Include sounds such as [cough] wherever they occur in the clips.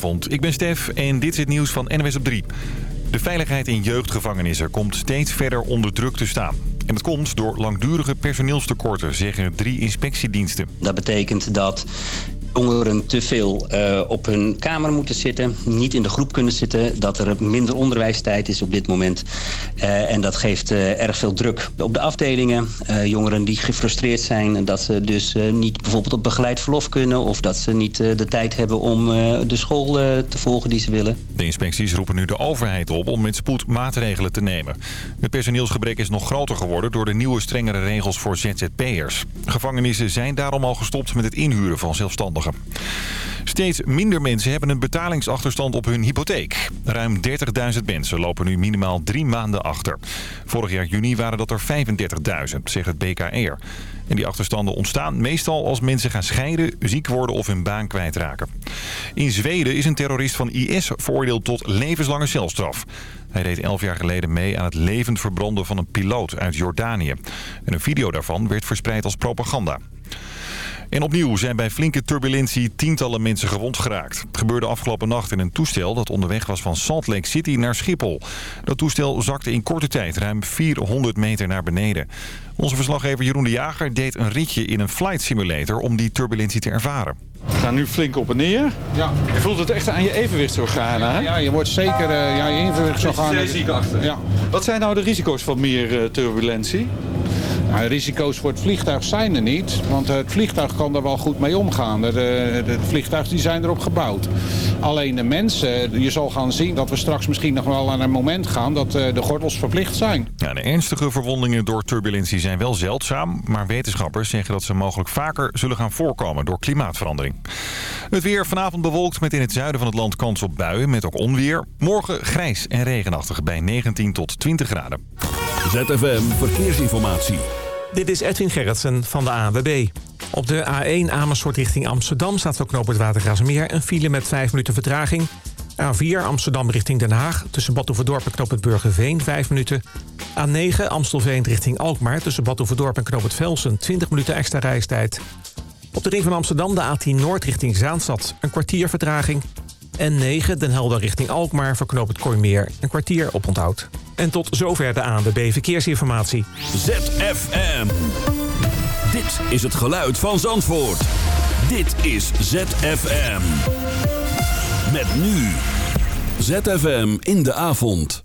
Goedenavond, ik ben Stef en dit is het nieuws van NWS op 3. De veiligheid in jeugdgevangenissen komt steeds verder onder druk te staan. En dat komt door langdurige personeelstekorten, zeggen drie inspectiediensten. Dat betekent dat jongeren te veel uh, op hun kamer moeten zitten. Niet in de groep kunnen zitten. Dat er minder onderwijstijd is op dit moment. Uh, en dat geeft uh, erg veel druk op de afdelingen. jongeren die gefrustreerd zijn. Dat ze dus niet bijvoorbeeld op begeleid verlof kunnen. Of dat ze niet de tijd hebben om de school te volgen die ze willen. De inspecties roepen nu de overheid op om met spoed maatregelen te nemen. Het personeelsgebrek is nog groter geworden door de nieuwe strengere regels voor ZZP'ers. Gevangenissen zijn daarom al gestopt met het inhuren van zelfstandigen. Steeds minder mensen hebben een betalingsachterstand op hun hypotheek. Ruim 30.000 mensen lopen nu minimaal drie maanden achter. Vorig jaar juni waren dat er 35.000, zegt het BKR. En die achterstanden ontstaan meestal als mensen gaan scheiden, ziek worden of hun baan kwijtraken. In Zweden is een terrorist van IS veroordeeld tot levenslange celstraf. Hij deed elf jaar geleden mee aan het levend verbranden van een piloot uit Jordanië. En een video daarvan werd verspreid als propaganda. En opnieuw zijn bij flinke turbulentie tientallen mensen gewond geraakt. Het gebeurde afgelopen nacht in een toestel dat onderweg was van Salt Lake City naar Schiphol. Dat toestel zakte in korte tijd ruim 400 meter naar beneden. Onze verslaggever Jeroen de Jager deed een ritje in een flight simulator om die turbulentie te ervaren. We gaan nu flink op en neer. Ja. Je voelt het echt aan je evenwichtsorganen, hè? Ja, je wordt zeker uh, ja, je evenwichtsorganen... ziek achter. Ja. Wat zijn nou de risico's van meer uh, turbulentie? Risico's voor het vliegtuig zijn er niet, want het vliegtuig kan er wel goed mee omgaan. De, de, vliegtuigen die zijn erop gebouwd. Alleen de mensen, je zal gaan zien dat we straks misschien nog wel aan een moment gaan dat eh, de gordels verplicht zijn. De ernstige verwondingen door turbulentie zijn wel zeldzaam, maar wetenschappers zeggen dat ze mogelijk vaker zullen gaan voorkomen door klimaatverandering. Het weer vanavond bewolkt met in het zuiden van het land kans op buien met ook onweer. Morgen grijs en regenachtig bij 19 tot 20 graden. ZFM Verkeersinformatie. Dit is Edwin Gerritsen van de ANWB. Op de A1 Amersfoort richting Amsterdam staat voor knoop het een file met 5 minuten vertraging. A4 Amsterdam richting Den Haag tussen Badhoevedorp en knoop Burgerveen 5 minuten. A9 Amstelveen richting Alkmaar tussen Badhoevedorp en knoop Velsen 20 minuten extra reistijd. Op de ring van Amsterdam de A10 Noord richting Zaanstad een kwartier vertraging... En 9 Den Helder richting Alkmaar verknoopt het Kooimeer een kwartier op onthoud. En tot zover de ANWB Verkeersinformatie. ZFM. Dit is het geluid van Zandvoort. Dit is ZFM. Met nu. ZFM in de avond.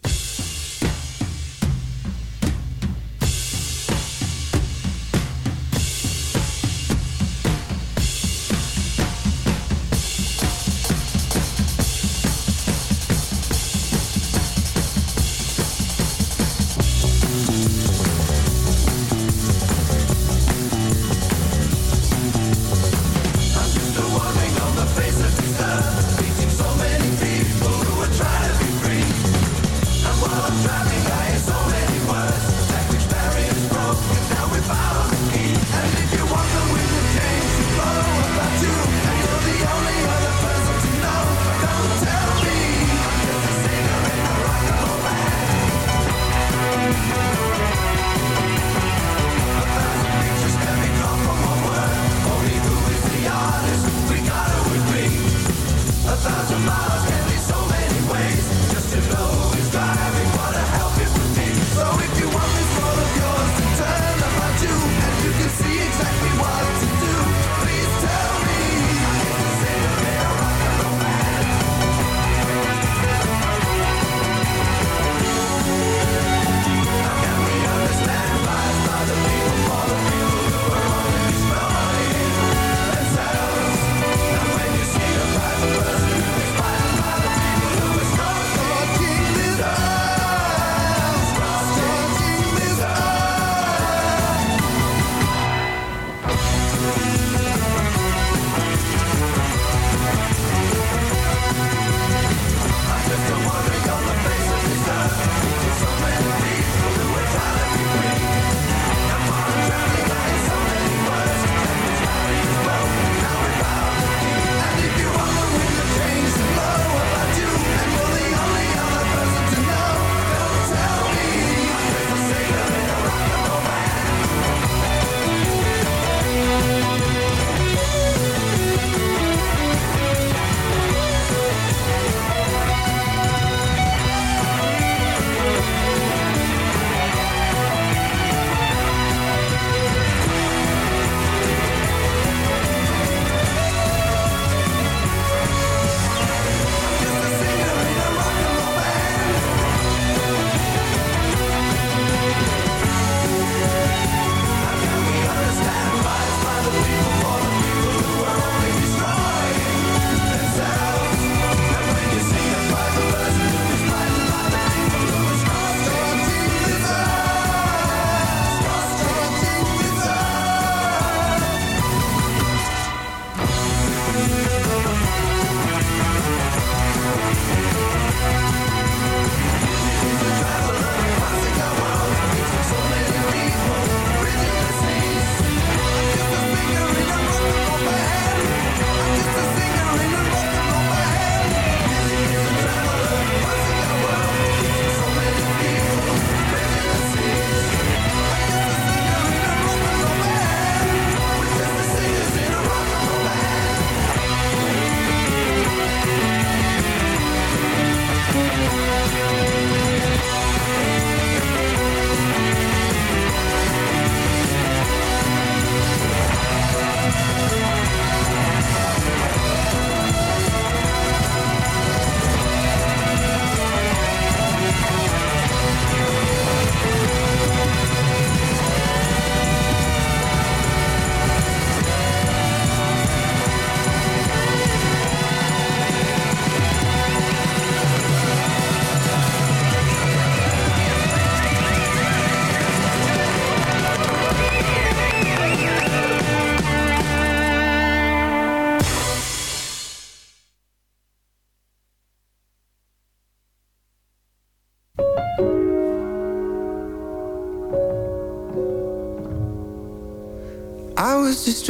miles can be so many ways.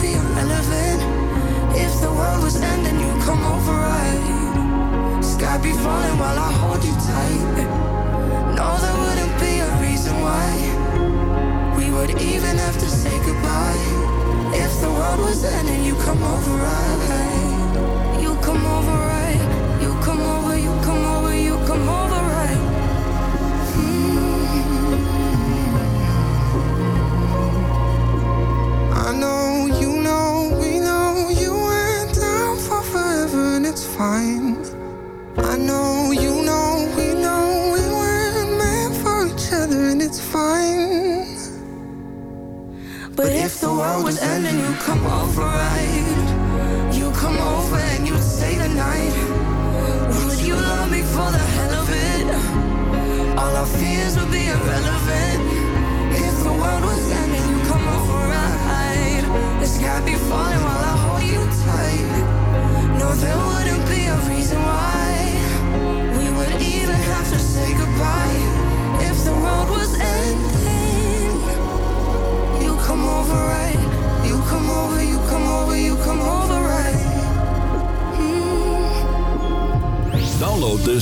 Be irrelevant. If the world was ending, you come overright. Sky be falling while I hold you tight. No, there wouldn't be reason why we would even have to say goodbye. If the world was ending, you come over, right?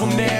from there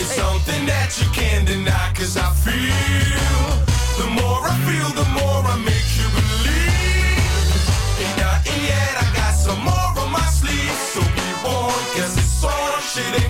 It's something that you can't deny, cause I feel. The more I feel, the more I make you believe. Ain't nothing yet, I got some more on my sleeve. So be warned, cause this sort of shit ain't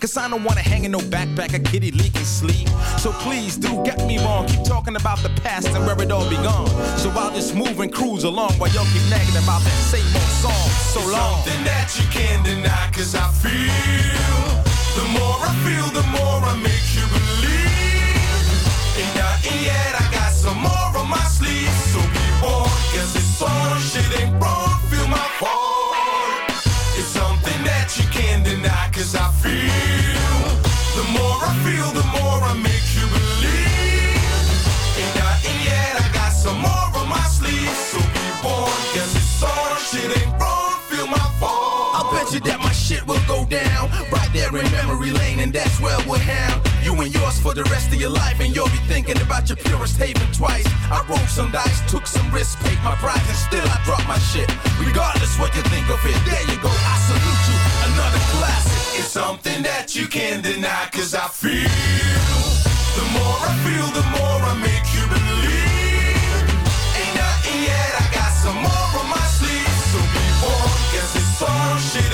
Cause I don't wanna hang in no backpack, a kitty leaking sleep. So please do get me wrong. Keep talking about the past and where it all begun. So I'll just move and cruise along while y'all keep nagging about that same old song. So long. Something that you can't deny, cause I feel. The more I feel, the more I make you believe. Ain't nothing yet, I got some more on my sleeve. We'll have you and yours for the rest of your life. And you'll be thinking about your purest haven twice. I rolled some dice, took some risks, paid my price, and still I dropped my shit. Regardless what you think of it, there you go. I salute you, another classic. It's something that you can't deny, cause I feel. The more I feel, the more I make you believe. Ain't nothing yet, I got some more on my sleeve. So be warned, cause it's on, shit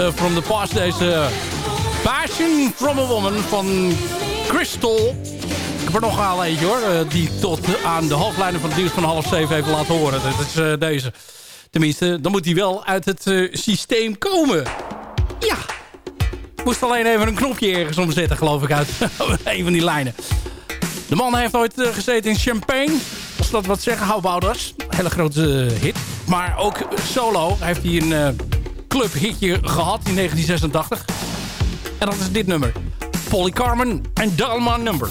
Eh, from the Past. Deze Passion from a Woman van Crystal. Ik heb er nog een eentje hoor. Eh, die tot aan de hoofdlijnen van de nieuws van half zeven even laten horen. Dat is eh, deze. Tenminste, dan moet die wel uit het systeem komen. Ja. Moest alleen even een knopje ergens omzetten geloof ik uit [laughs] een van die lijnen. De man heeft ooit gezeten in Champagne. Als dat wat zeggen, hou Hele grote hit. Maar ook solo heeft hij een clubhitje gehad in 1986. En dat is dit nummer. Polly Carmen en Dalman Number.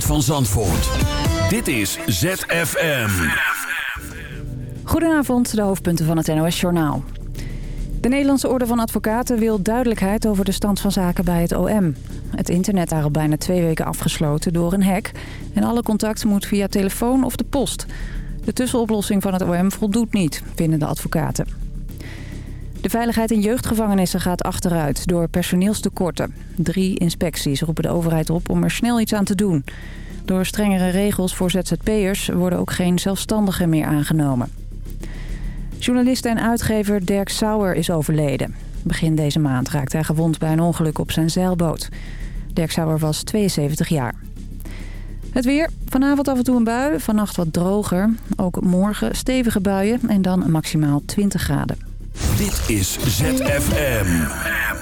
Van Zandvoort. Dit is ZFM. Goedenavond, de hoofdpunten van het NOS-journaal. De Nederlandse Orde van Advocaten wil duidelijkheid over de stand van zaken bij het OM. Het internet daar al bijna twee weken afgesloten door een hack... en alle contact moet via telefoon of de post. De tussenoplossing van het OM voldoet niet, vinden de advocaten. De veiligheid in jeugdgevangenissen gaat achteruit door personeelstekorten. Drie inspecties roepen de overheid op om er snel iets aan te doen. Door strengere regels voor ZZP'ers worden ook geen zelfstandigen meer aangenomen. Journalist en uitgever Dirk Sauer is overleden. Begin deze maand raakte hij gewond bij een ongeluk op zijn zeilboot. Dirk Sauer was 72 jaar. Het weer. Vanavond af en toe een bui. Vannacht wat droger. Ook morgen stevige buien en dan maximaal 20 graden. Dit is ZFM.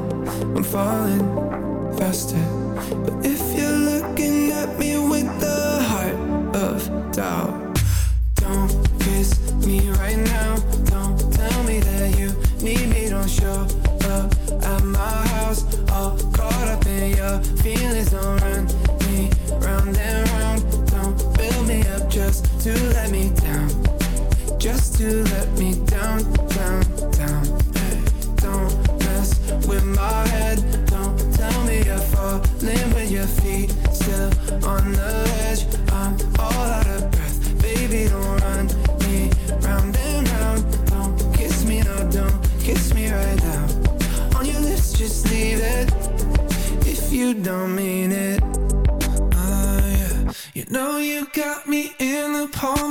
I'm falling faster. But if you're looking at me with the heart of doubt. don't mean it. Oh, yeah. You know you got me in the palm